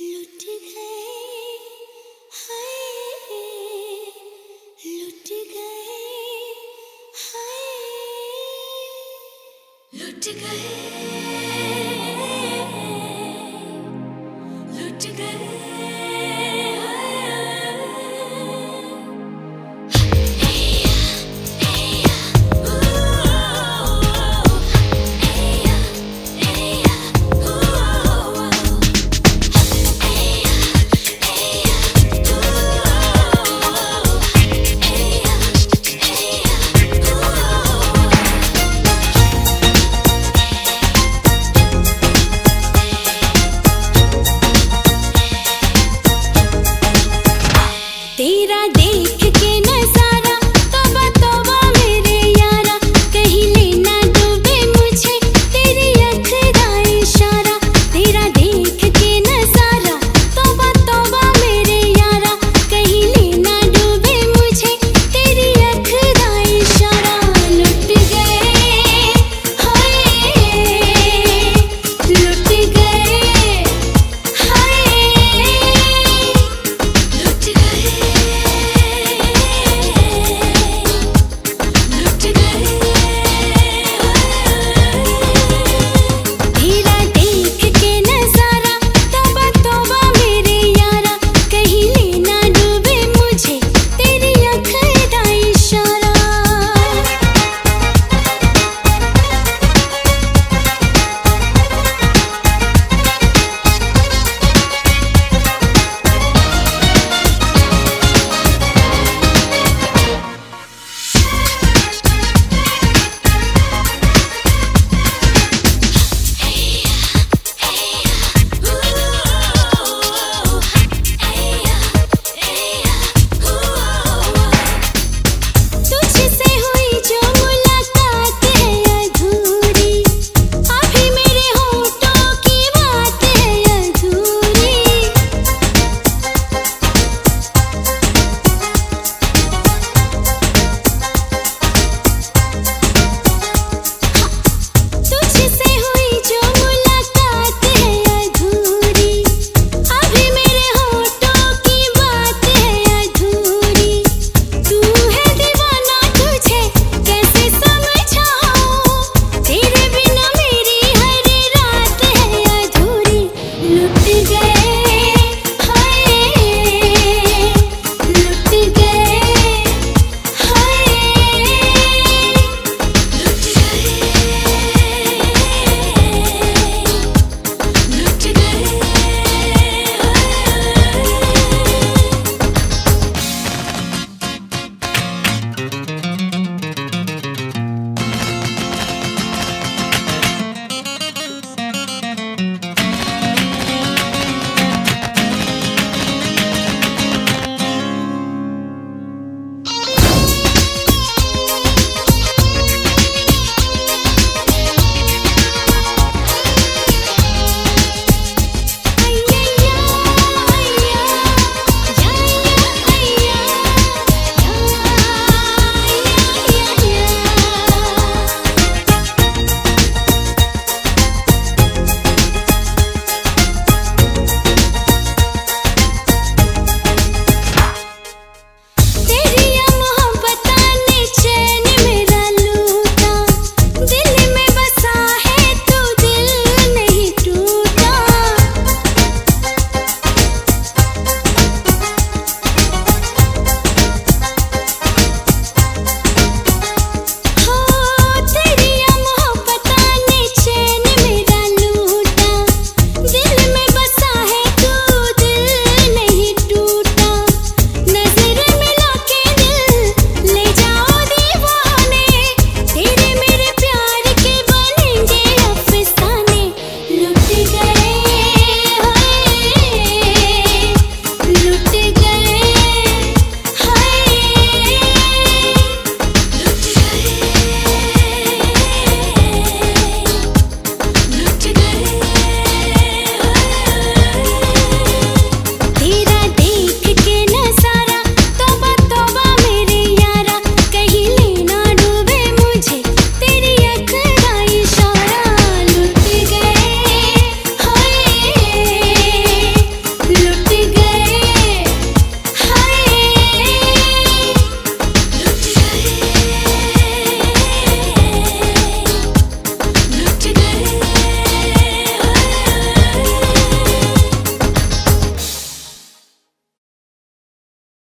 लुट गए हाय लुट गए हाय। लुट गए।